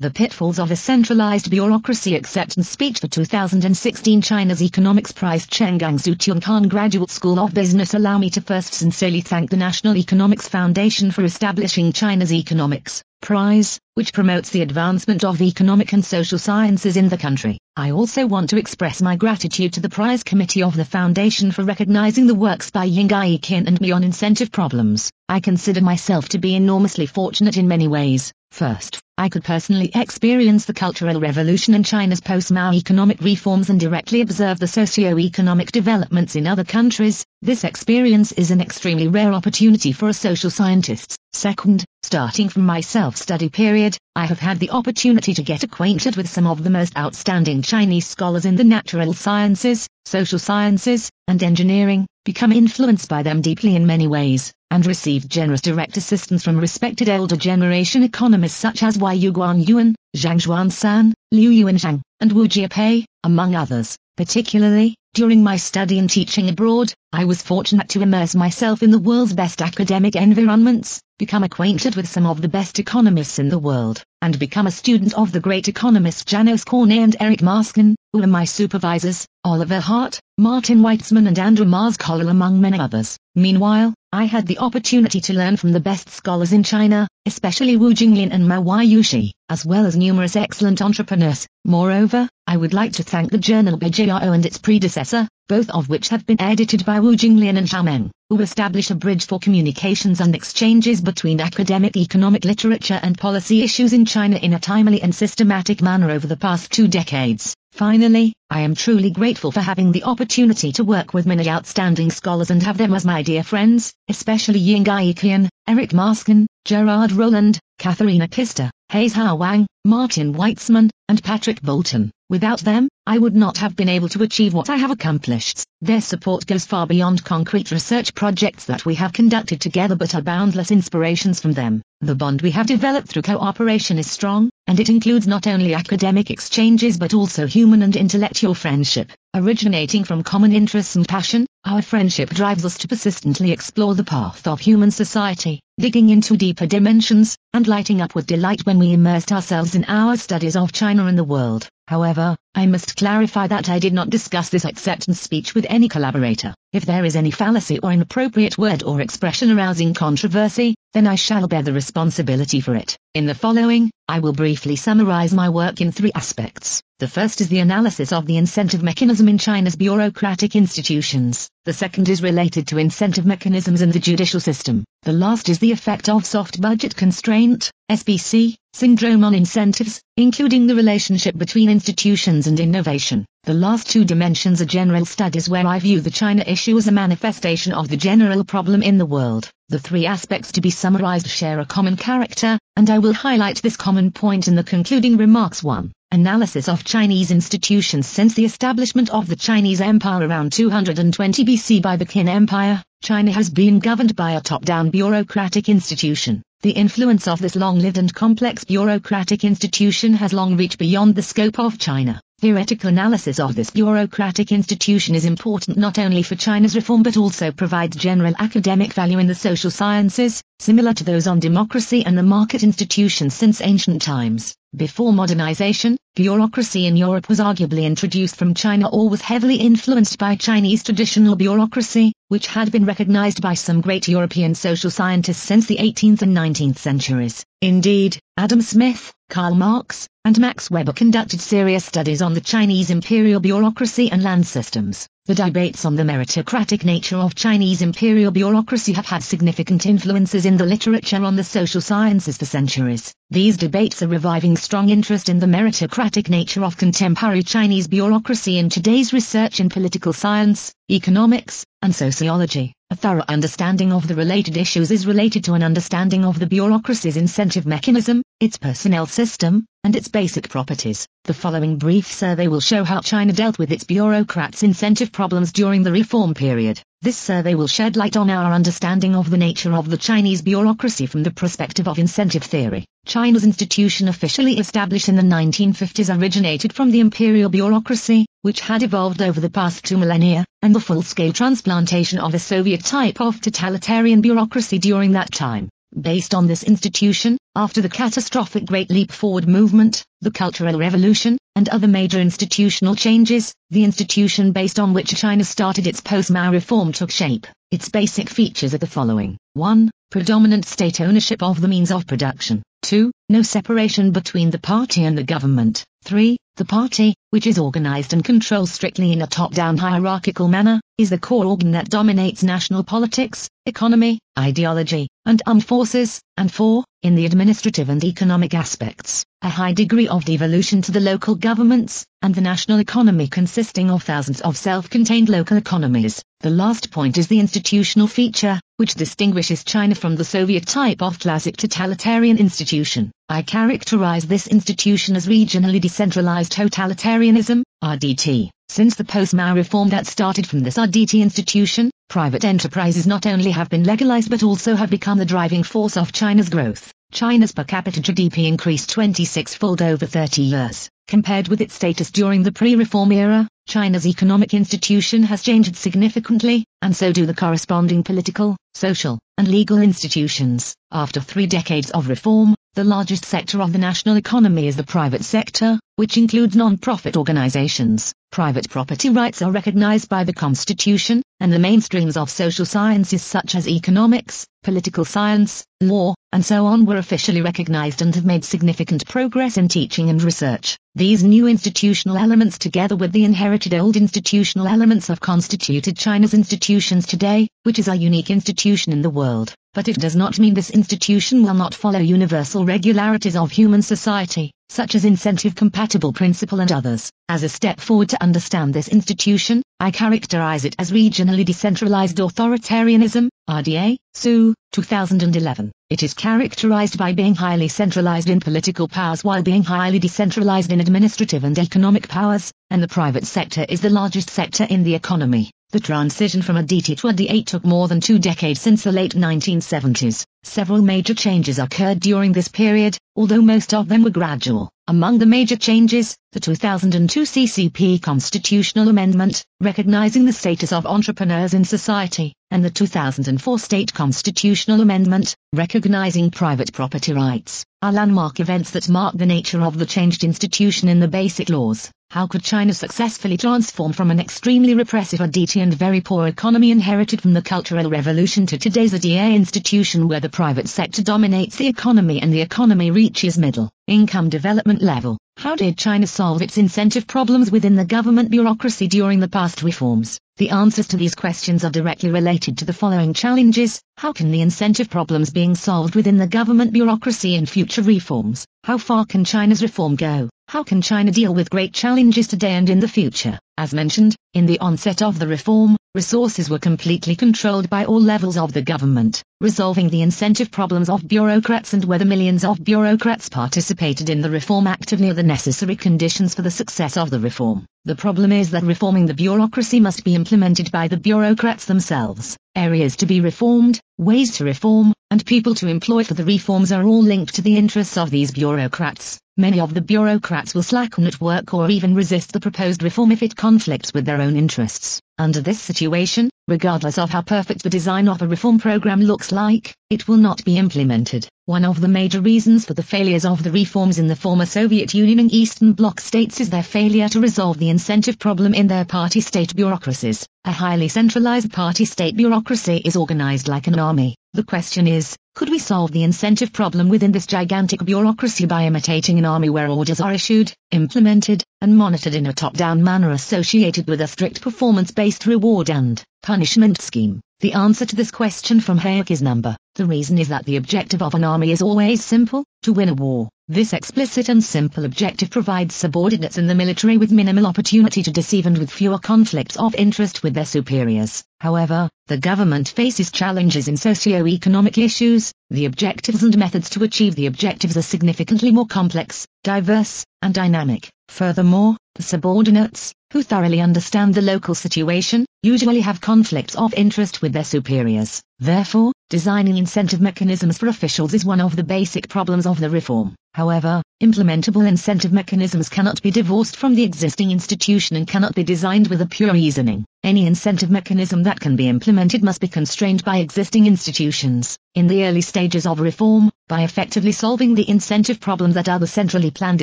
The Pitfalls of a Centralized Bureaucracy Acceptance Speech for 2016 China's Economics Prize Chenggang Khan Graduate School of Business Allow me to first sincerely thank the National Economics Foundation for establishing China's Economics Prize, which promotes the advancement of economic and social sciences in the country. I also want to express my gratitude to the prize committee of the foundation for recognizing the works by Yingyi Qian and me on incentive problems. I consider myself to be enormously fortunate in many ways. First, I could personally experience the Cultural Revolution and China's post-Mao economic reforms and directly observe the socio-economic developments in other countries. This experience is an extremely rare opportunity for a social scientist. Second, starting from my self-study period, I have had the opportunity to get acquainted with some of the most outstanding Chinese scholars in the natural sciences, social sciences, and engineering, become influenced by them deeply in many ways and received generous direct assistance from respected elder generation economists such as Yu Guangyuan, Zhang Xuansan, Liu Yuanzhang, and Wu Jiapei, among others. Particularly, during my study and teaching abroad, I was fortunate to immerse myself in the world's best academic environments, become acquainted with some of the best economists in the world, and become a student of the great economists Janos Kornai and Eric Maskin, who are my supervisors, Oliver Hart, Martin Weitzman and Andreu Mas-Colell among many others. Meanwhile, I had the opportunity to learn from the best scholars in China, especially Wu Jinglian and Mao Yushi, as well as numerous excellent entrepreneurs. Moreover, I would like to thank the journal Bijiao and its predecessor, both of which have been edited by Wu Jinglian and Xiao Meng, who establish a bridge for communications and exchanges between academic economic literature and policy issues in China in a timely and systematic manner over the past two decades. Finally, I am truly grateful for having the opportunity to work with many outstanding scholars and have them as my dear friends, especially Yingyi Qian, Eric Maskin, Gerard Roland, Katharina Pistor, Haizhao Wang, Martin Weitzman, and Patrick Bolton. Without them, I would not have been able to achieve what I have accomplished. Their support goes far beyond concrete research projects that we have conducted together but are boundless inspirations from them. The bond we have developed through cooperation is strong, and it includes not only academic exchanges but also human and intellectual friendship. Originating from common interests and passion, our friendship drives us to persistently explore the path of human society, digging into deeper dimensions, and lighting up with delight when we immersed ourselves in our studies of China and the world. However, I must clarify that I did not discuss this acceptance speech with any collaborator. If there is any fallacy or inappropriate word or expression arousing controversy, then I shall bear the responsibility for it. In the following, I will briefly summarize my work in three aspects. The first is the analysis of the incentive mechanism in China's bureaucratic institutions. The second is related to incentive mechanisms in the judicial system. The last is the effect of soft budget constraint, SBC, syndrome on incentives, including the relationship between institutions and innovation. The last two dimensions are general studies where I view the China issue as a manifestation of the general problem in the world. The three aspects to be summarized share a common character, and I will highlight this common point in the concluding remarks 1. Analysis of Chinese institutions Since the establishment of the Chinese Empire around 220 BC by the Qin Empire, China has been governed by a top-down bureaucratic institution. The influence of this long-lived and complex bureaucratic institution has long reached beyond the scope of China. Theoretical analysis of this bureaucratic institution is important not only for China's reform but also provides general academic value in the social sciences, similar to those on democracy and the market institutions since ancient times. Before modernization, bureaucracy in Europe was arguably introduced from China or was heavily influenced by Chinese traditional bureaucracy, which had been recognized by some great European social scientists since the 18th and 19th centuries. Indeed, Adam Smith, Karl Marx, and Max Weber conducted serious studies on the Chinese imperial bureaucracy and land systems. The debates on the meritocratic nature of Chinese imperial bureaucracy have had significant influences in the literature on the social sciences for centuries. These debates are reviving strong interest in the meritocratic nature of contemporary Chinese bureaucracy in today's research in political science, economics, and sociology. A thorough understanding of the related issues is related to an understanding of the bureaucracy's incentive mechanism, its personnel system, and its basic properties. The following brief survey will show how China dealt with its bureaucrats' incentive problems during the reform period. This survey will shed light on our understanding of the nature of the Chinese bureaucracy from the perspective of incentive theory. China's institution officially established in the 1950s originated from the imperial bureaucracy, which had evolved over the past two millennia, and the full-scale transplantation of a Soviet type of totalitarian bureaucracy during that time. Based on this institution, after the catastrophic Great Leap Forward movement, the Cultural Revolution, and other major institutional changes, the institution based on which China started its post-Mao reform took shape. Its basic features are the following. 1. Predominant state ownership of the means of production. 2. No separation between the party and the government. 3. The party, which is organized and controlled strictly in a top-down hierarchical manner, is the core organ that dominates national politics, economy, ideology, and armed forces, and 4. In the administrative and economic aspects, a high degree of devolution to the local governments, and the national economy consisting of thousands of self-contained local economies. The last point is the institutional feature, which distinguishes China from the Soviet type of classic totalitarian institution. I characterize this institution as regionally decentralized totalitarianism, RDT. Since the post-Mao reform that started from this RDT institution, private enterprises not only have been legalized but also have become the driving force of China's growth. China's per capita GDP increased 26-fold over 30 years. Compared with its status during the pre-reform era, China's economic institution has changed significantly, and so do the corresponding political, social, and legal institutions. After three decades of reform, the largest sector of the national economy is the private sector, which includes non-profit organizations. Private property rights are recognized by the Constitution, and the mainstreams of social sciences such as economics, political science, law, and so on were officially recognized and have made significant progress in teaching and research. These new institutional elements together with the inherited old institutional elements have constituted China's institutions today, which is a unique institution in the world. But it does not mean this institution will not follow universal regularities of human society, such as incentive-compatible principle and others. As a step forward to understand this institution, I characterize it as regionally decentralized authoritarianism, RDA, Xu, 2011. It is characterized by being highly centralized in political powers while being highly decentralized in administrative and economic powers, and the private sector is the largest sector in the economy. The transition from a DT to a D8 took more than two decades since the late 1970s. Several major changes occurred during this period, although most of them were gradual. Among the major changes, the 2002 CCP constitutional amendment, recognizing the status of entrepreneurs in society, and the 2004 state constitutional amendment, recognizing private property rights, are landmark events that mark the nature of the changed institution in the basic laws. How could China successfully transform from an extremely repressive RDT and very poor economy inherited from the Cultural Revolution to today's RDA institution where the private sector dominates the economy and the economy reaches middle income development level? How did China solve its incentive problems within the government bureaucracy during the past reforms? The answers to these questions are directly related to the following challenges. How can the incentive problems being solved within the government bureaucracy in future reforms? How far can China's reform go? How can China deal with great challenges today and in the future? As mentioned, in the onset of the reform, resources were completely controlled by all levels of the government, resolving the incentive problems of bureaucrats and whether millions of bureaucrats participated in the reform actively are the necessary conditions for the success of the reform. The problem is that reforming the bureaucracy must be implemented by the bureaucrats themselves. Areas to be reformed, ways to reform, and people to employ for the reforms are all linked to the interests of these bureaucrats. Many of the bureaucrats will slacken at work or even resist the proposed reform if it conflicts with their own interests. Under this situation, regardless of how perfect the design of a reform program looks like, it will not be implemented. One of the major reasons for the failures of the reforms in the former Soviet Union and Eastern Bloc states is their failure to resolve the incentive problem in their party-state bureaucracies. A highly centralized party-state bureaucracy is organized like an army. The question is, could we solve the incentive problem within this gigantic bureaucracy by imitating an army where orders are issued, implemented, and monitored in a top-down manner associated with a strict performance-based reward and punishment scheme? The answer to this question from Hayek is number. The reason is that the objective of an army is always simple, to win a war. This explicit and simple objective provides subordinates in the military with minimal opportunity to deceive and with fewer conflicts of interest with their superiors. However, the government faces challenges in socio-economic issues, the objectives and methods to achieve the objectives are significantly more complex, diverse, and dynamic. Furthermore, the subordinates, who thoroughly understand the local situation, usually have conflicts of interest with their superiors. Therefore, designing incentive mechanisms for officials is one of the basic problems of the reform. However, implementable incentive mechanisms cannot be divorced from the existing institution and cannot be designed with a pure reasoning. Any incentive mechanism that can be implemented must be constrained by existing institutions. In the early stages of reform, by effectively solving the incentive problem that other centrally planned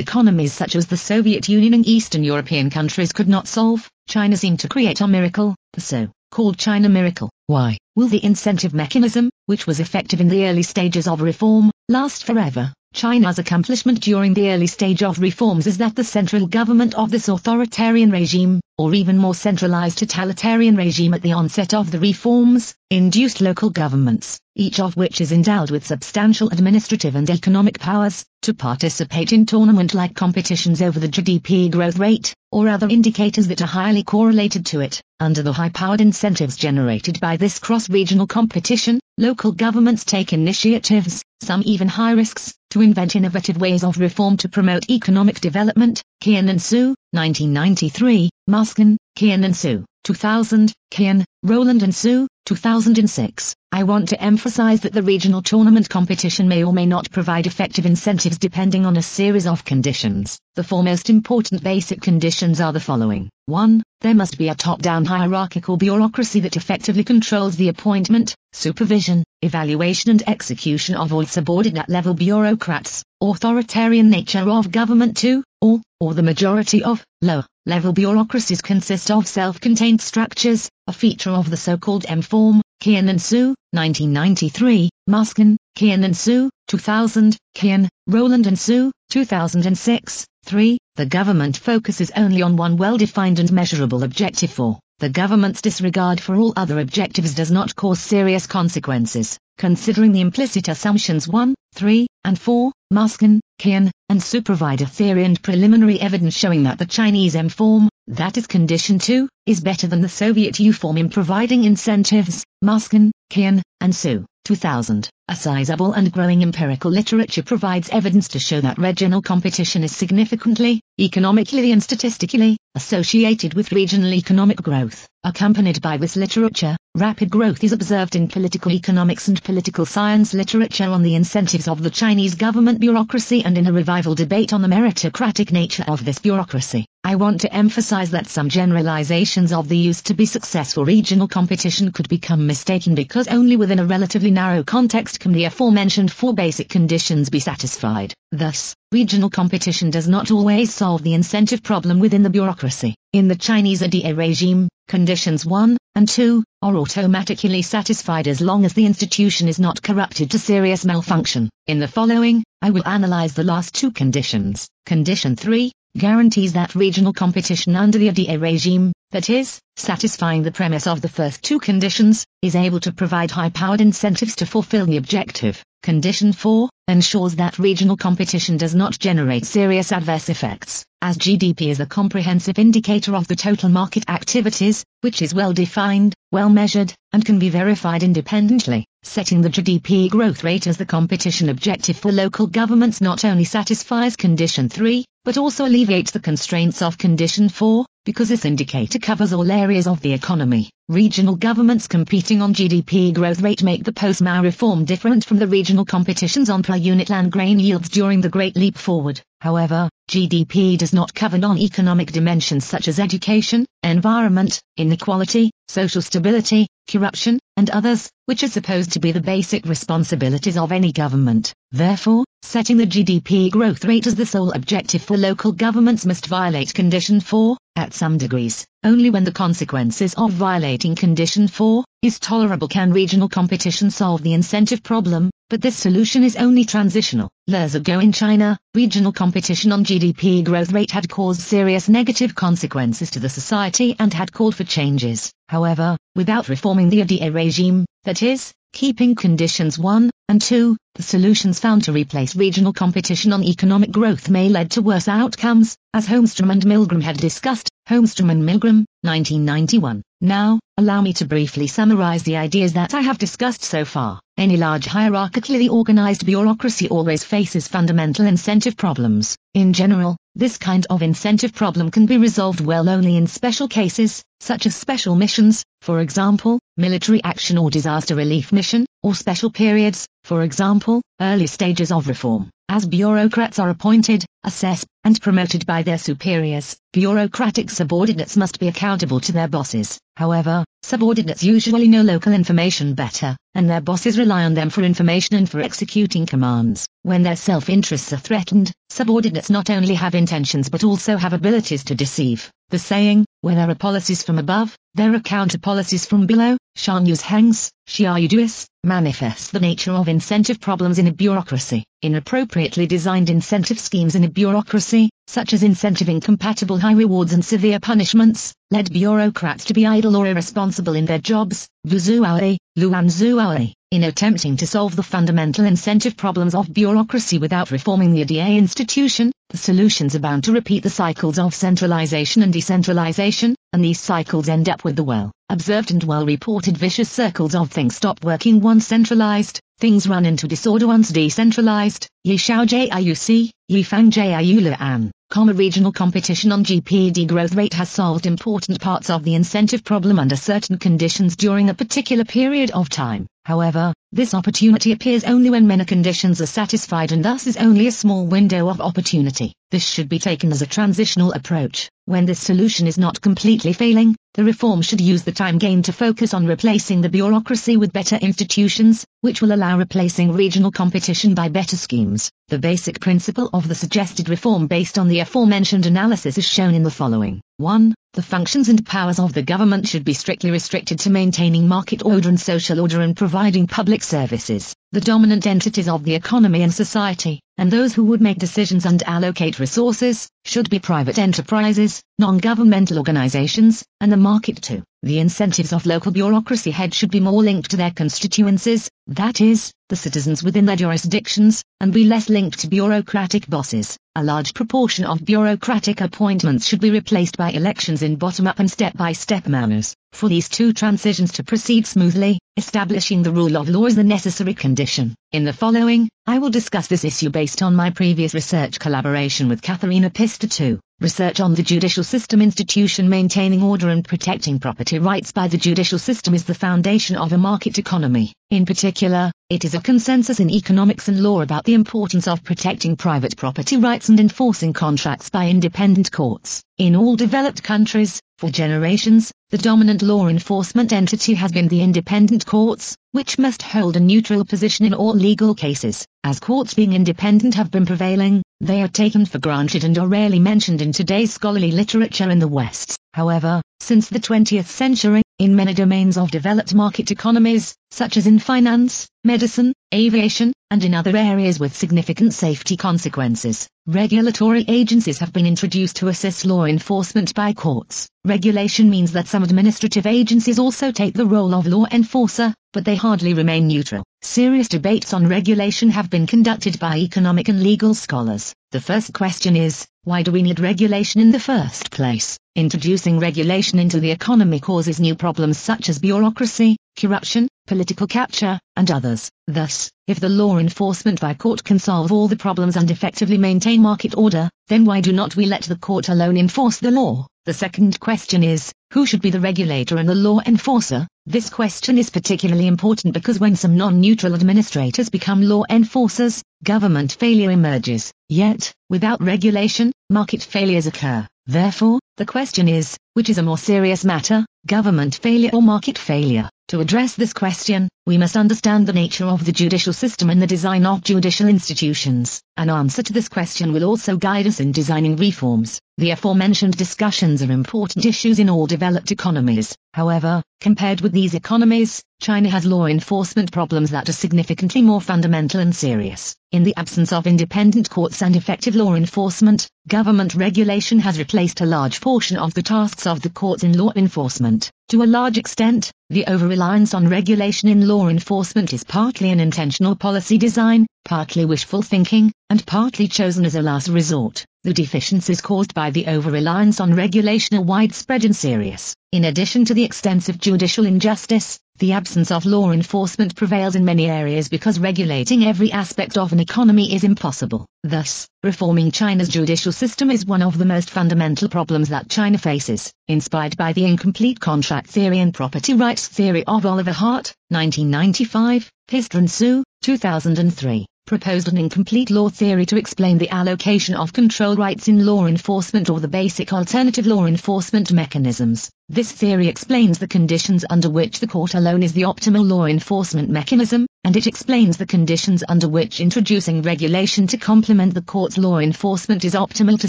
economies such as the Soviet Union and Eastern European countries could not solve, China seemed to create a miracle, the so-called China miracle. Why? Will the incentive mechanism, which was effective in the early stages of reform, last forever? China's accomplishment during the early stage of reforms is that the central government of this authoritarian regime, or even more centralized totalitarian regime at the onset of the reforms, induced local governments, each of which is endowed with substantial administrative and economic powers, to participate in tournament-like competitions over the GDP growth rate, or other indicators that are highly correlated to it. Under the high-powered incentives generated by this cross-regional competition, local governments take initiatives, some even high risks, to invent innovative ways of reform to promote economic development. Qian and Xu, 1993, Maskin, Qian and Xu, 2000, Qian, Roland and Xu, 2006. I want to emphasize that the regional tournament competition may or may not provide effective incentives depending on a series of conditions. The four most important basic conditions are the following. 1. There must be a top-down hierarchical bureaucracy that effectively controls the appointment, supervision, evaluation and execution of all subordinate level bureaucrats, authoritarian nature of government 2, or, or the majority of, lower level bureaucracies consist of self-contained structures, a feature of the so-called M-form, Qian and Xu, 1993, Maskin, Qian and Xu, 2000, Qian, Roland and Xu, 2006, 3. The government focuses only on one well-defined and measurable objective 4. The government's disregard for all other objectives does not cause serious consequences. Considering the implicit assumptions 1, 3, and 4, Maskin, Qian, and Xu provide a theory and preliminary evidence showing that the Chinese M form, that is condition 2, is better than the Soviet U form in providing incentives, Maskin, Qian, and Xu. 2000. A sizable and growing empirical literature provides evidence to show that regional competition is significantly, economically and statistically, associated with regional economic growth. Accompanied by this literature, rapid growth is observed in political economics and political science literature on the incentives of the Chinese government bureaucracy and in a revival debate on the meritocratic nature of this bureaucracy. I want to emphasize that some generalizations of the used to be successful regional competition could become mistaken because only within a relatively narrow context can the aforementioned four basic conditions be satisfied. Thus, regional competition does not always solve the incentive problem within the bureaucracy. In the Chinese RDA regime, conditions 1 and 2 are automatically satisfied as long as the institution is not corrupted to serious malfunction. In the following, I will analyze the last two conditions. Condition 3 guarantees that regional competition under the RDA regime, that is, satisfying the premise of the first two conditions, is able to provide high-powered incentives to fulfill the objective. Condition 4 ensures that regional competition does not generate serious adverse effects, as GDP is a comprehensive indicator of the total market activities, which is well defined, well measured, and can be verified independently. Setting the GDP growth rate as the competition objective for local governments not only satisfies condition 3, but also alleviates the constraints of Condition 4, because this indicator covers all areas of the economy. Regional governments competing on GDP growth rate make the post-Mao reform different from the regional competitions on per unit land grain yields during the Great Leap Forward. However, GDP does not cover non-economic dimensions such as education, environment, inequality, social stability, corruption, and others, which are supposed to be the basic responsibilities of any government. Therefore, setting the GDP growth rate as the sole objective for local governments must violate Condition 4, at some degrees. Only when the consequences of violating Condition 4 is tolerable can regional competition solve the incentive problem, but this solution is only transitional. Years ago in China, regional competition on GDP growth rate had caused serious negative consequences to the society and had called for changes. However, without reforming the RDA regime, that is, keeping conditions 1 and 2, the solutions found to replace regional competition on economic growth may lead to worse outcomes, as Holmstrom and Milgrom had discussed, Holmstrom and Milgrom, 1991. Now, allow me to briefly summarize the ideas that I have discussed so far. Any large hierarchically organized bureaucracy always faces fundamental incentive problems. In general, this kind of incentive problem can be resolved well only in special cases, such as special missions, for example, military action or disaster relief mission, or special periods, for example, early stages of reform. As bureaucrats are appointed, assessed, and promoted by their superiors, bureaucratic subordinates must be accountable to their bosses. However, subordinates usually know local information better, and their bosses rely on them for information and for executing commands. When their self-interests are threatened, subordinates not only have intentions but also have abilities to deceive. The saying, where there are policies from above, there are counter policies from below, Shan Yus Hangs, Duis, manifests the nature of incentive problems in a bureaucracy. Inappropriately designed incentive schemes in a bureaucracy, such as incentiving compatible high rewards and severe punishments, led bureaucrats to be idle or irresponsible in their jobs, Vuzuaoi, Luan Zuaoi, in attempting to solve the fundamental incentive problems of bureaucracy without reforming the RDA institution, the solutions are bound to repeat the cycles of centralization and decentralization, and these cycles end up with the well observed and well reported vicious circles of things stop working once centralized, things run into disorder once decentralized, Yi Shao Jiuc, Yi Fang Jiu An comma regional competition on GPD growth rate has solved important parts of the incentive problem under certain conditions during a particular period of time. However, this opportunity appears only when many conditions are satisfied and thus is only a small window of opportunity. This should be taken as a transitional approach. When this solution is not completely failing, the reform should use the time gained to focus on replacing the bureaucracy with better institutions, which will allow replacing regional competition by better schemes. The basic principle of the suggested reform based on the aforementioned analysis is shown in the following. 1. The functions and powers of the government should be strictly restricted to maintaining market order and social order and providing public services. The dominant entities of the economy and society, and those who would make decisions and allocate resources, should be private enterprises, non-governmental organizations, and the market too. The incentives of local bureaucracy heads should be more linked to their constituencies, that is, the citizens within their jurisdictions, and be less linked to bureaucratic bosses. A large proportion of bureaucratic appointments should be replaced by elections in bottom-up and step-by-step manners. For these two transitions to proceed smoothly, establishing the rule of law is the necessary condition. In the following, I will discuss this issue based on my previous research collaboration with Katharina Pistor II. Research on the judicial system institution maintaining order and protecting property rights by the judicial system is the foundation of a market economy. In particular, it is a consensus in economics and law about the importance of protecting private property rights and enforcing contracts by independent courts. In all developed countries, for generations, the dominant law enforcement entity has been the independent courts, which must hold a neutral position in all legal cases. As courts being independent have been prevailing, they are taken for granted and are rarely mentioned in today's scholarly literature in the West. However, since the 20th century, in many domains of developed market economies, such as in finance, medicine, aviation, and in other areas with significant safety consequences, regulatory agencies have been introduced to assist law enforcement by courts. Regulation means that some administrative agencies also take the role of law enforcer, but they hardly remain neutral. Serious debates on regulation have been conducted by economic and legal scholars. The first question is, why do we need regulation in the first place? Introducing regulation into the economy causes new problems such as bureaucracy, corruption, political capture, and others. Thus, if the law enforcement by court can solve all the problems and effectively maintain market order, then why do not we let the court alone enforce the law? The second question is, who should be the regulator and the law enforcer? This question is particularly important because when some non-neutral administrators become law enforcers, government failure emerges. Yet, without regulation, market failures occur. Therefore, the question is, which is a more serious matter, government failure or market failure? To address this question, we must understand the nature of the judicial system and the design of judicial institutions. An answer to this question will also guide us in designing reforms. The aforementioned discussions are important issues in all developed economies. However, compared with these economies, China has law enforcement problems that are significantly more fundamental and serious. In the absence of independent courts and effective law enforcement, government regulation has replaced a large portion of the tasks of the courts in law enforcement. To a large extent, the over-reliance on regulation in law enforcement is partly an intentional policy design, partly wishful thinking, and partly chosen as a last resort. The deficiencies caused by the over-reliance on regulation are widespread and serious. In addition to the extensive judicial injustice, the absence of law enforcement prevails in many areas because regulating every aspect of an economy is impossible. Thus, reforming China's judicial system is one of the most fundamental problems that China faces, inspired by the incomplete contract theory and property rights theory of Oliver Hart, 1995, Pistor and Xu, 2003 proposed an incomplete law theory to explain the allocation of control rights in law enforcement or the basic alternative law enforcement mechanisms. This theory explains the conditions under which the court alone is the optimal law enforcement mechanism, and it explains the conditions under which introducing regulation to complement the court's law enforcement is optimal to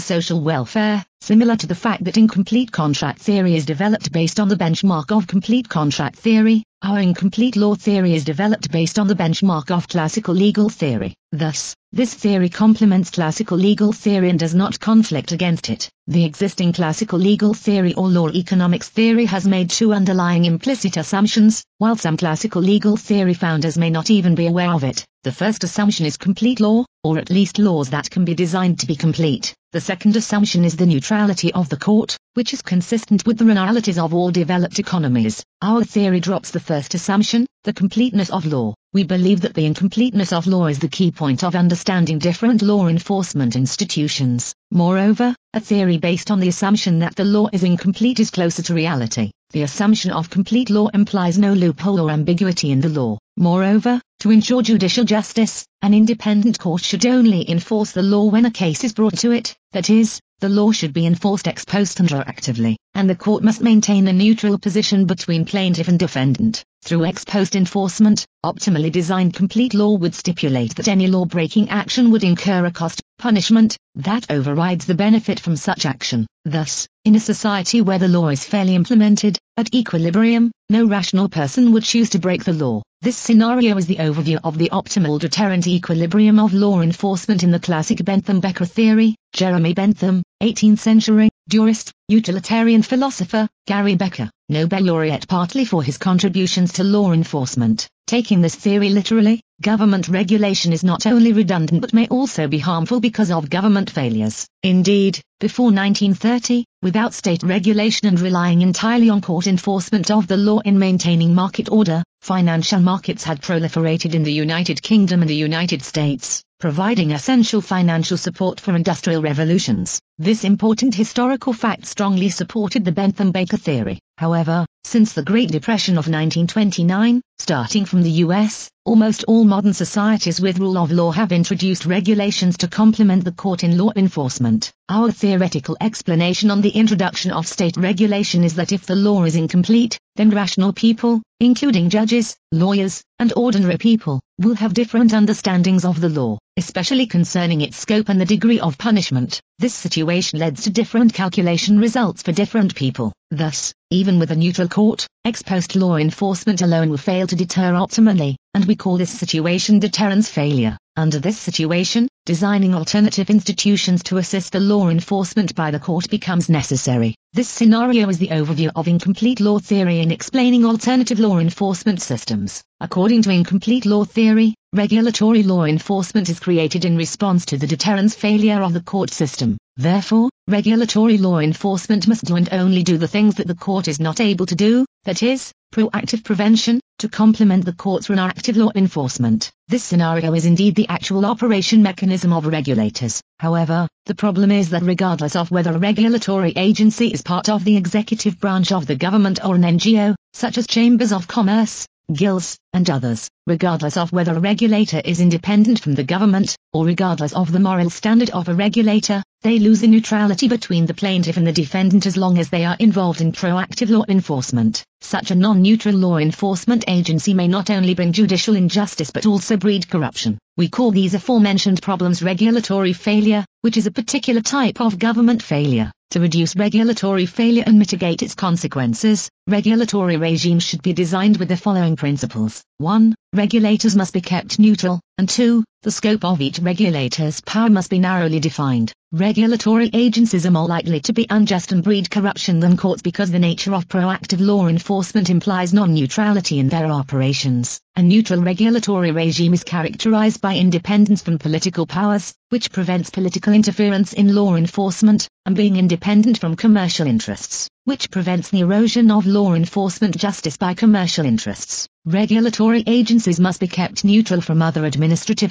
social welfare, similar to the fact that incomplete contract theory is developed based on the benchmark of complete contract theory, our incomplete law theory is developed based on the benchmark of classical legal theory. Thus, this theory complements classical legal theory and does not conflict against it. The existing classical legal theory or law economics theory has made two underlying implicit assumptions, while some classical legal theory founders may not even be aware of it. The first assumption is complete law, or at least laws that can be designed to be complete. The second assumption is the neutrality of the court, which is consistent with the realities of all developed economies. Our theory drops the first assumption, the completeness of law. We believe that the incompleteness of law is the key point of understanding different law enforcement institutions. Moreover, a theory based on the assumption that the law is incomplete is closer to reality. The assumption of complete law implies no loophole or ambiguity in the law. Moreover, to ensure judicial justice, an independent court should only enforce the law when a case is brought to it, that is, the law should be enforced ex post and retroactively, and the court must maintain a neutral position between plaintiff and defendant. Through ex post enforcement, optimally designed complete law would stipulate that any law-breaking action would incur a cost, punishment, that overrides the benefit from such action. Thus, in a society where the law is fairly implemented, at equilibrium, no rational person would choose to break the law. This scenario is the overview of the optimal deterrent equilibrium of law enforcement in the classic Bentham-Becker theory. Jeremy Bentham, 18th century, jurist, utilitarian philosopher, Gary Becker, Nobel laureate partly for his contributions to law enforcement. Taking this theory literally, government regulation is not only redundant but may also be harmful because of government failures. Indeed, before 1930, without state regulation and relying entirely on court enforcement of the law in maintaining market order, financial markets had proliferated in the United Kingdom and the United States, providing essential financial support for industrial revolutions. This important historical fact strongly supported the Bentham-Becker theory. However, since the Great Depression of 1929, starting from the US, almost all modern societies with rule of law have introduced regulations to complement the court in law enforcement. Our theoretical explanation on the introduction of state regulation is that if the law is incomplete, then rational people, including judges, lawyers, and ordinary people, will have different understandings of the law, especially concerning its scope and the degree of punishment. This situation leads to different calculation results for different people. Thus, even with a neutral court, ex post law enforcement alone will fail to deter optimally, and we call this situation deterrence failure. Under this situation, designing alternative institutions to assist the law enforcement by the court becomes necessary. This scenario is the overview of incomplete law theory in explaining alternative law enforcement systems. According to incomplete law theory, regulatory law enforcement is created in response to the deterrence failure of the court system. Therefore, regulatory law enforcement must do and only do the things that the court is not able to do, that is, proactive prevention, to complement the court's reactive law enforcement. This scenario is indeed the actual operation mechanism of regulators. However, the problem is that regardless of whether a regulatory agency is part of the executive branch of the government or an NGO, such as chambers of commerce, guilds, and others, regardless of whether a regulator is independent from the government, or regardless of the moral standard of a regulator, they lose the neutrality between the plaintiff and the defendant as long as they are involved in proactive law enforcement. Such a non-neutral law enforcement agency may not only bring judicial injustice but also breed corruption. We call these aforementioned problems regulatory failure, which is a particular type of government failure. To reduce regulatory failure and mitigate its consequences, regulatory regimes should be designed with the following principles. 1. Regulators must be kept neutral, and 2. The scope of each regulator's power must be narrowly defined. Regulatory agencies are more likely to be unjust and breed corruption than courts because the nature of proactive law enforcement implies non-neutrality in their operations. A neutral regulatory regime is characterized by independence from political powers, which prevents political interference in law enforcement, and being independent from commercial interests. which prevents the erosion of law enforcement justice by commercial interests. Regulatory agencies must be kept neutral from other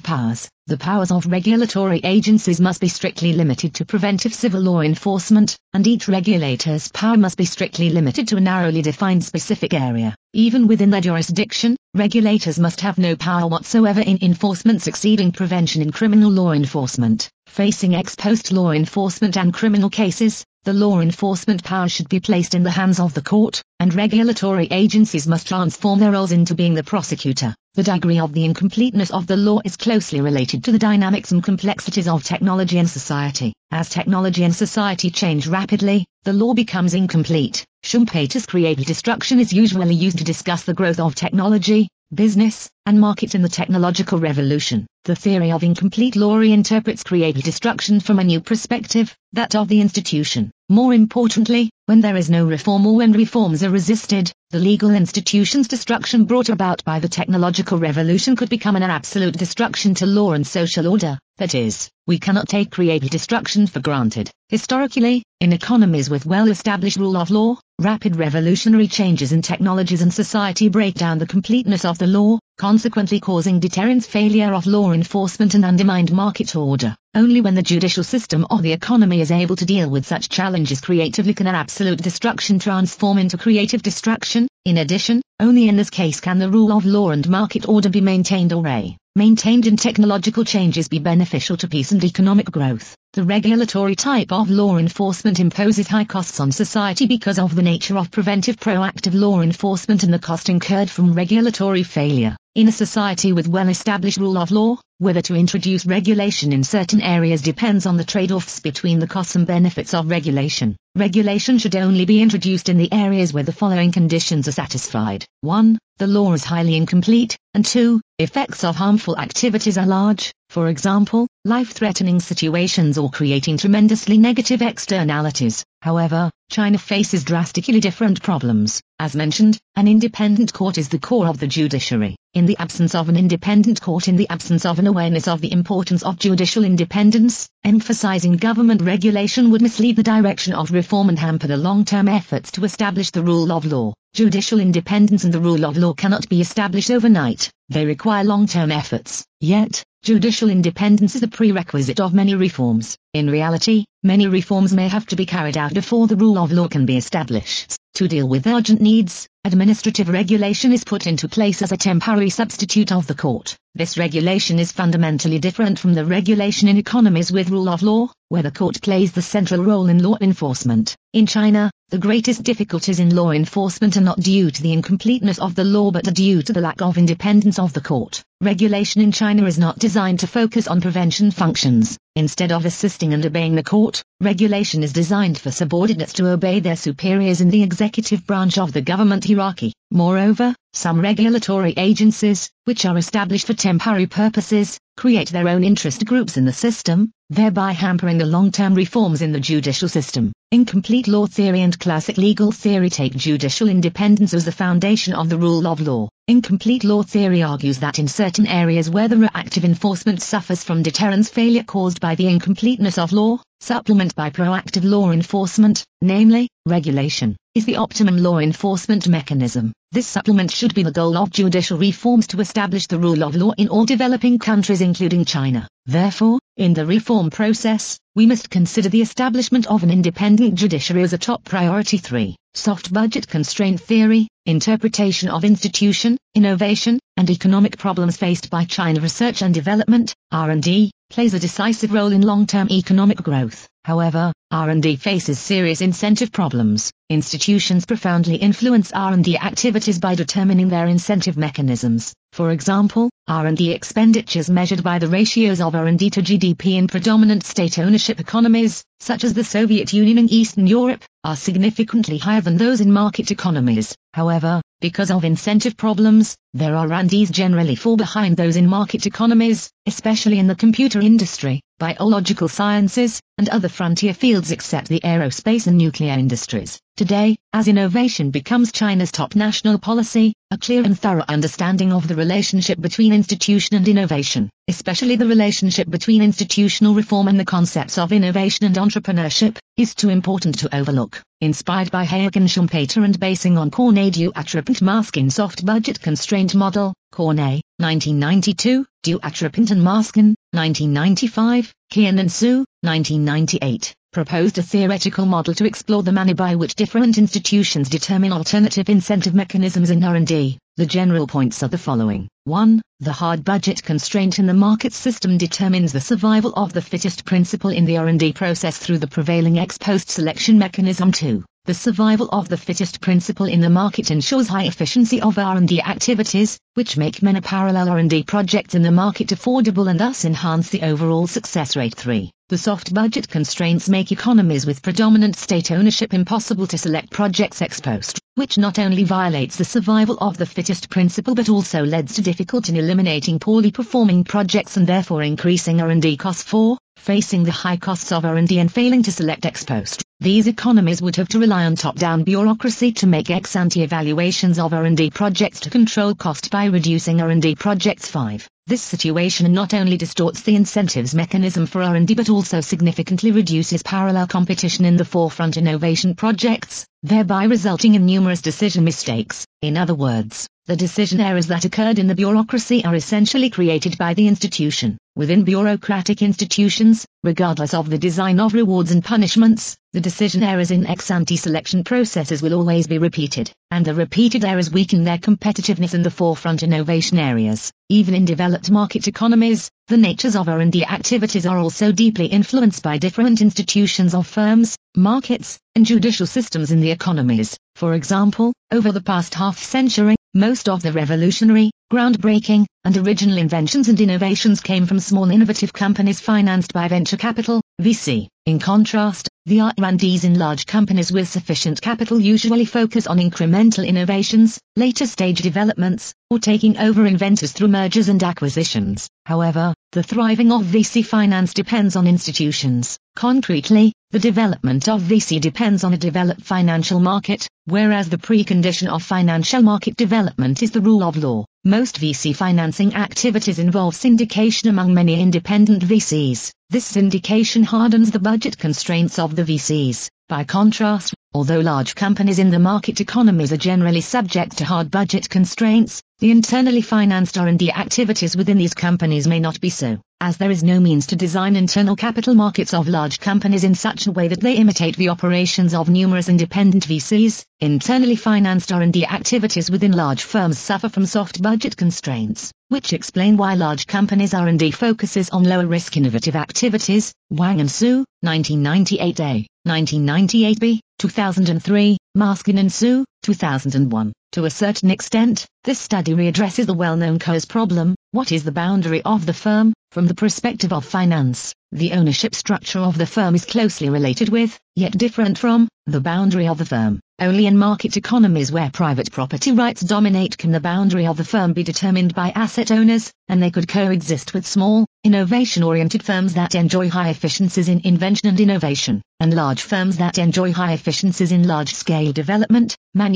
powers. The powers of regulatory agencies must be strictly limited to preventive civil law enforcement, and each regulator's power must be strictly limited to a narrowly defined specific area. Even within their jurisdiction, regulators must have no power whatsoever in enforcement succeeding prevention in criminal law enforcement. Facing ex post law enforcement and criminal cases, the law enforcement power should be placed in the hands of the court, and regulatory agencies must transform their roles into being the prosecutor. The degree of the incompleteness of the law is closely related to the dynamics and complexities of technology and society. As technology and society change rapidly, the law becomes incomplete. Schumpeter's creative destruction is usually used to discuss the growth of technology, business, and market in the technological revolution. The theory of incomplete law reinterprets creative destruction from a new perspective, that of the institution. More importantly, when there is no reform or when reforms are resisted, the legal institution's destruction brought about by the technological revolution could become an absolute destruction to law and social order. That is, we cannot take creative destruction for granted. Historically, in economies with well-established rule of law, rapid revolutionary changes in technologies and society break down the completeness of the law, consequently causing deterrence failure of law enforcement and undermined market order. Only when the judicial system or the economy is able to deal with such challenges creatively can an absolute destruction transform into creative destruction. In addition, only in this case can the rule of law and market order be maintained or a maintained and technological changes be beneficial to peace and economic growth. The regulatory type of law enforcement imposes high costs on society because of the nature of preventive proactive law enforcement and the cost incurred from regulatory failure. In a society with well-established rule of law, whether to introduce regulation in certain areas depends on the trade-offs between the costs and benefits of regulation. Regulation should only be introduced in the areas where the following conditions are satisfied. 1. The law is highly incomplete, and 2. Effects of harmful activities are large, for example, life-threatening situations or creating tremendously negative externalities. However, China faces drastically different problems. As mentioned, an independent court is the core of the judiciary. In the absence of an independent court in the absence of an awareness of the importance of judicial independence, emphasizing government regulation would mislead the direction of reform and hamper the long-term efforts to establish the rule of law. Judicial independence and the rule of law cannot be established overnight, they require long-term efforts. Yet, Judicial independence is a prerequisite of many reforms. In reality, many reforms may have to be carried out before the rule of law can be established. To deal with urgent needs, administrative regulation is put into place as a temporary substitute of the court. This regulation is fundamentally different from the regulation in economies with rule of law, where the court plays the central role in law enforcement. In China, the greatest difficulties in law enforcement are not due to the incompleteness of the law but are due to the lack of independence of the court. Regulation in China is not designed to focus on prevention functions. Instead of assisting and obeying the court, regulation is designed for subordinates to obey their superiors in the executive branch of the government hierarchy. Moreover, some regulatory agencies, which are established for temporary purposes, create their own interest groups in the system, thereby hampering the long-term reforms in the judicial system. Incomplete law theory and classic legal theory take judicial independence as the foundation of the rule of law. Incomplete law theory argues that in certain areas where the reactive enforcement suffers from deterrence failure caused by the incompleteness of law, supplement by proactive law enforcement, namely, regulation, is the optimum law enforcement mechanism. This supplement should be the goal of judicial reforms to establish the rule of law in all developing countries including China. Therefore, in the reform process, we must consider the establishment of an independent judiciary as a top priority 3. Soft budget constraint theory, interpretation of institution, innovation, and economic problems faced by China research and development, R&D, plays a decisive role in long-term economic growth. However, R&D faces serious incentive problems. Institutions profoundly influence R&D activities by determining their incentive mechanisms. For example, R&D expenditures measured by the ratios of R&D to GDP in predominant state ownership economies, such as the Soviet Union and Eastern Europe, are significantly higher than those in market economies. However, because of incentive problems, their R&Ds generally fall behind those in market economies, especially in the computer industry, biological sciences, and other frontier fields except the aerospace and nuclear industries. Today, as innovation becomes China's top national policy, a clear and thorough understanding of the relationship between institution and innovation, especially the relationship between institutional reform and the concepts of innovation and entrepreneurship, is too important to overlook. Inspired by Hayek and Schumpeter and basing on Kornai Dewatripont Maskin soft budget constraint model, Kornai, 1992, Dewatripont and Maskin, 1995, Qian and Xu, 1998 proposed a theoretical model to explore the manner by which different institutions determine alternative incentive mechanisms in R&D. The general points are the following. 1. The hard budget constraint in the market system determines the survival of the fittest principle in the R&D process through the prevailing ex-post selection mechanism 2. The survival of the fittest principle in the market ensures high efficiency of R&D activities, which make many parallel R&D projects in the market affordable and thus enhance the overall success rate 3. The soft budget constraints make economies with predominant state ownership impossible to select projects ex post, which not only violates the survival of the fittest principle but also leads to difficulty in eliminating poorly performing projects and therefore increasing R&D costs 4. Facing the high costs of R&D and failing to select ex post, these economies would have to rely on top-down bureaucracy to make ex-ante evaluations of R&D projects to control cost by reducing R&D projects 5. This situation not only distorts the incentives mechanism for R&D but also significantly reduces parallel competition in the forefront innovation projects, thereby resulting in numerous decision mistakes. In other words, the decision errors that occurred in the bureaucracy are essentially created by the institution. Within bureaucratic institutions, regardless of the design of rewards and punishments, the decision errors in ex-ante selection processes will always be repeated, and the repeated errors weaken their competitiveness in the forefront innovation areas. Even in developed market economies, the natures of R&D activities are also deeply influenced by different institutions of firms, markets, and judicial systems in the economies. For example, over the past half century, most of the revolutionary, groundbreaking, and original inventions and innovations came from small innovative companies financed by venture capital, VC. In contrast, the R&Ds in large companies with sufficient capital usually focus on incremental innovations, later stage developments, or taking over inventors through mergers and acquisitions. However, the thriving of VC finance depends on institutions. Concretely, the development of VC depends on a developed financial market, whereas the precondition of financial market development is the rule of law. Most VC financing activities involve syndication among many independent VCs. This syndication hardens the budget constraints of the VCs. By contrast, although large companies in the market economies are generally subject to hard budget constraints, the internally financed R&D activities within these companies may not be so, as there is no means to design internal capital markets of large companies in such a way that they imitate the operations of numerous independent VCs. Internally financed R&D activities within large firms suffer from soft budget constraints, which explain why large companies R&D focuses on lower risk innovative activities. Huang and Xu, 1998a, 1998b, 2003, Maskin and Xu, 2001. To a certain extent, this study readdresses the well-known Coase problem, what is the boundary of the firm, from the perspective of finance. The ownership structure of the firm is closely related with, yet different from, the boundary of the firm. Only in market economies where private property rights dominate can the boundary of the firm be determined by asset owners, and they could coexist with small, innovation-oriented firms that enjoy high efficiencies in invention and innovation, and large firms that enjoy high efficiencies in large-scale development, manufacturing,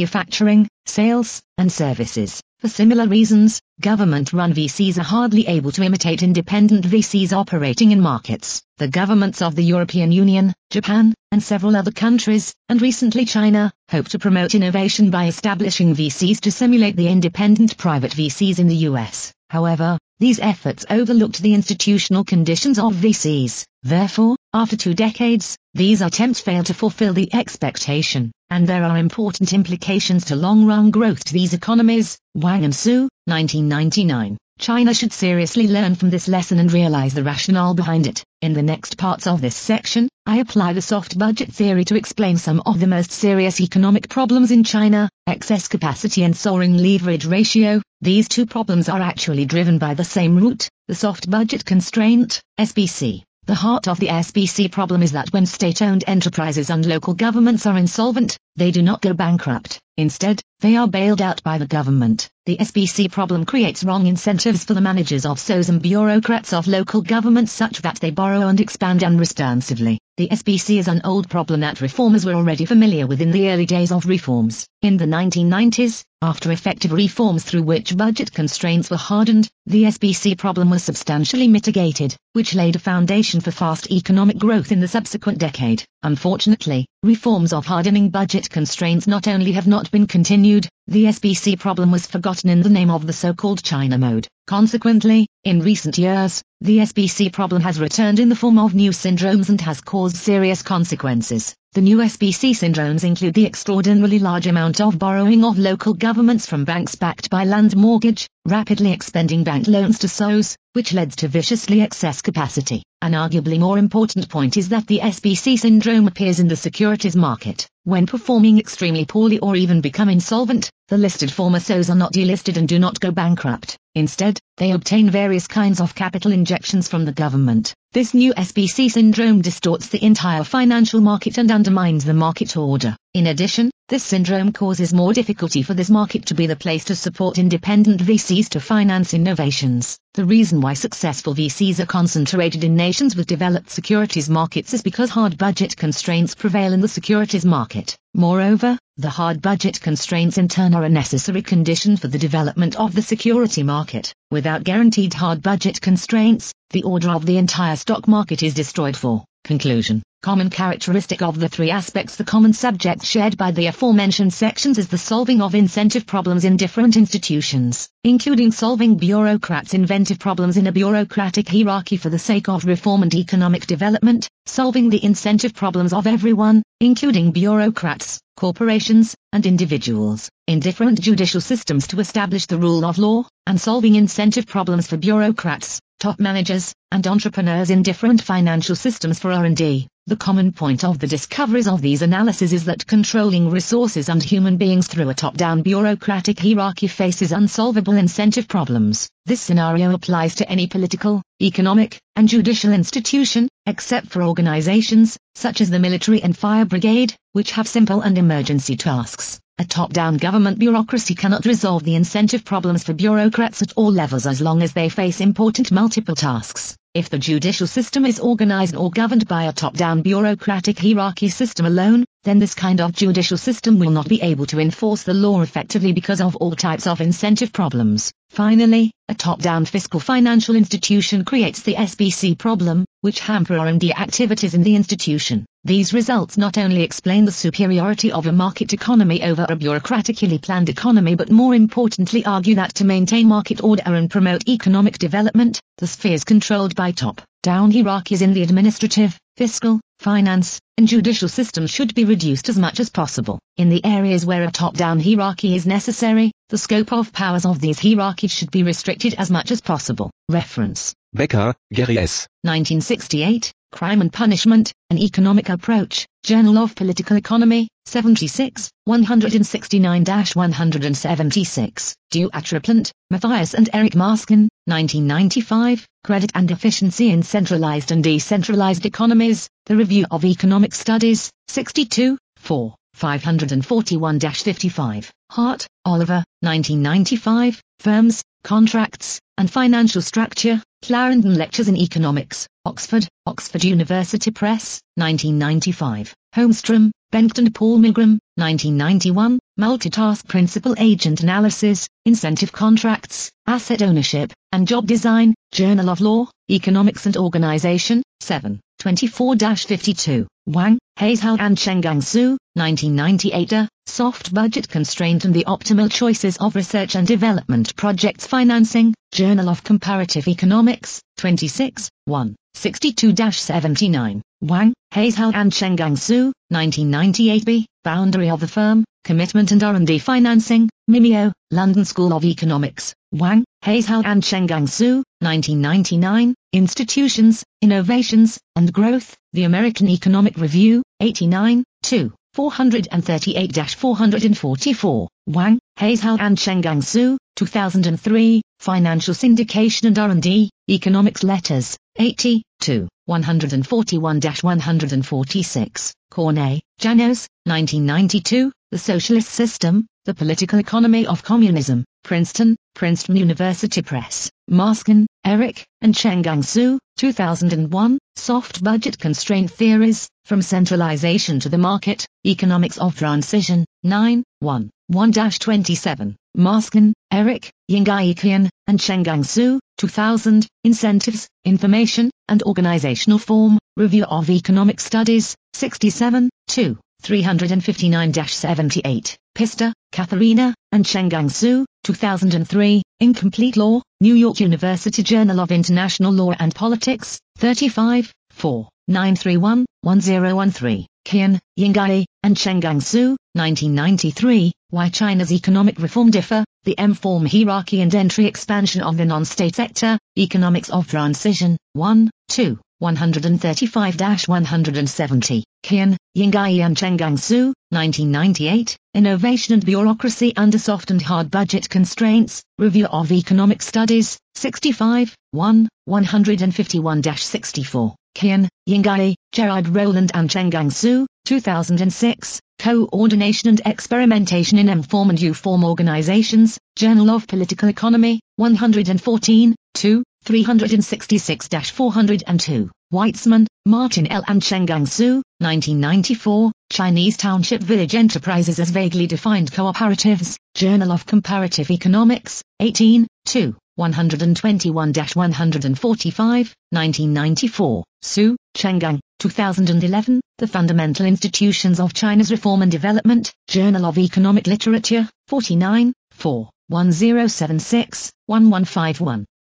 sales, and services. For similar reasons, government-run VCs are hardly able to imitate independent VCs operating in markets. The governments of the European Union, Japan, and several other countries, and recently China, hope to promote innovation by establishing VCs to simulate the independent private VCs in the US. However, these efforts overlooked the institutional conditions of VCs. Therefore, after two decades, these attempts fail to fulfill the expectation, and there are important implications to long-run growth to these economies. Huang and Xu, 1999. China should seriously learn from this lesson and realize the rationale behind it. In the next parts of this section, I apply the soft budget theory to explain some of the most serious economic problems in China, excess capacity and soaring leverage ratio. These two problems are actually driven by the same root, the soft budget constraint, SBC. The heart of the SBC problem is that when state-owned enterprises and local governments are insolvent, they do not go bankrupt. Instead, they are bailed out by the government. The SBC problem creates wrong incentives for the managers of SOs and bureaucrats of local governments such that they borrow and expand unresponsively. The SBC is an old problem that reformers were already familiar with in the early days of reforms. In the 1990s, after effective reforms through which budget constraints were hardened, the SBC problem was substantially mitigated, which laid a foundation for fast economic growth in the subsequent decade. Unfortunately, reforms of hardening budget constraints not only have not been continued, the SBC problem was forgotten in the name of the so-called China mode. Consequently, in recent years, the SBC problem has returned in the form of new syndromes and has caused serious consequences. The new SBC syndromes include the extraordinarily large amount of borrowing of local governments from banks backed by land mortgage, rapidly expending bank loans to SOEs, which leads to viciously excess capacity. An arguably more important point is that the SBC syndrome appears in the securities market. When performing extremely poorly or even become insolvent, the listed former SOEs are not delisted and do not go bankrupt. Instead, they obtain various kinds of capital injections from the government. This new SBC syndrome distorts the entire financial market and undermines the market order. In addition, this syndrome causes more difficulty for this market to be the place to support independent VCs to finance innovations. The reason why successful VCs are concentrated in nations with developed securities markets is because hard budget constraints prevail in the securities market. Moreover, the hard budget constraints in turn are a necessary condition for the development of the security market. Without guaranteed hard budget constraints, the order of the entire stock market is destroyed for. Conclusion Common characteristic of the three aspects The common subject shared by the aforementioned sections is the solving of incentive problems in different institutions, including solving bureaucrats' inventive problems in a bureaucratic hierarchy for the sake of reform and economic development, solving the incentive problems of everyone, including bureaucrats, corporations, and individuals, in different judicial systems to establish the rule of law, and solving incentive problems for bureaucrats, top managers, and entrepreneurs in different financial systems for R&D. The common point of the discoveries of these analyses is that controlling resources and human beings through a top-down bureaucratic hierarchy faces unsolvable incentive problems. This scenario applies to any political, economic, and judicial institution, except for organizations, such as the military and fire brigade, which have simple and emergency tasks. A top-down government bureaucracy cannot resolve the incentive problems for bureaucrats at all levels as long as they face important multiple tasks. If the judicial system is organized or governed by a top-down bureaucratic hierarchy system alone, then this kind of judicial system will not be able to enforce the law effectively because of all types of incentive problems. Finally, a top-down fiscal financial institution creates the SBC problem, which hamper R&D activities in the institution. These results not only explain the superiority of a market economy over a bureaucratically planned economy but more importantly argue that to maintain market order and promote economic development, the spheres controlled by top-down hierarchies in the administrative, fiscal, finance, and judicial systems should be reduced as much as possible. In the areas where a top-down hierarchy is necessary, the scope of powers of these hierarchies should be restricted as much as possible. Reference. Becker, Gary S. 1968, Crime and Punishment, An Economic Approach, Journal of Political Economy, 76, 169-176, Dewatripont, Mathias and Eric Maskin, 1995, Credit and Efficiency in Centralized and Decentralized Economies, The Review of Economic Studies, 62, 4. 541-55. Hart, Oliver, 1995, Firms, Contracts, and Financial Structure, Clarendon Lectures in Economics, Oxford, Oxford University Press, 1995. Holmstrom, Bengton Paul Milgrom, 1991, Multitask Principal Agent Analysis, Incentive Contracts, Asset Ownership, and Job Design, Journal of Law, Economics and Organization, 7, 24-52. Huang, Haizhou and Chenggang Xu, 1998a. Soft Budget Constraint and the Optimal Choices of Research and Development Projects Financing, Journal of Comparative Economics, 26, 1, 62-79. Huang, Haizhou and Chenggang Xu, 1998 b. Boundary of the Firm, Commitment and R&D Financing, Mimeo, London School of Economics. Huang, Haizhou and Chenggang Xu, 1999, Institutions, Innovations, and Growth, The American Economic Review, 89, 2. 438-444, Huang, Haizhou and Chenggang Xu, 2003, Financial Syndication and R&D, Economics Letters, 80, 2, 141-146, Kornai, Janos, 1992, The Socialist System, The Political Economy of Communism, Princeton, Princeton University Press. Maskin, Eric, and Chenggang Xu, 2001, Soft Budget Constraint Theories, From Centralization to the Market, Economics of Transition, 9, 1, 1-27, Maskin, Eric, Yingyi Qian, and Chenggang Xu, 2000, Incentives, Information, and Organizational Form, Review of Economic Studies, 67, 2. 359-78, Pistor, Katharina, and Chenggang Xu, 2003, Incomplete Law, New York University Journal of International Law and Politics, 35, 4, 931, 1013, Qian, Yingyi, and Chenggang Xu, 1993, Why China's Economic Reform Differ, the M-Form Hierarchy and Entry Expansion of the Non-State Sector, Economics of Transition, 1, 2. 135-170, Qian, Yingyi and Chenggang Xu, 1998, Innovation and Bureaucracy Under Soft and Hard Budget Constraints, Review of Economic Studies, 65, 1, 151-64, Qian, Yingyi, Gerard Roland and Chenggang Xu, 2006, Coordination and Experimentation in M-Form and U-Form Organizations, Journal of Political Economy, 114, 2, 366-402, Weitzman, Martin L. and Chenggang Xu, 1994, Chinese Township Village Enterprises as Vaguely Defined Cooperatives, Journal of Comparative Economics, 18, 2, 121-145, 1994, Xu, Chenggang, 2011, The Fundamental Institutions of China's Reform and Development, Journal of Economic Literature, 49, 4, 1076, 1151.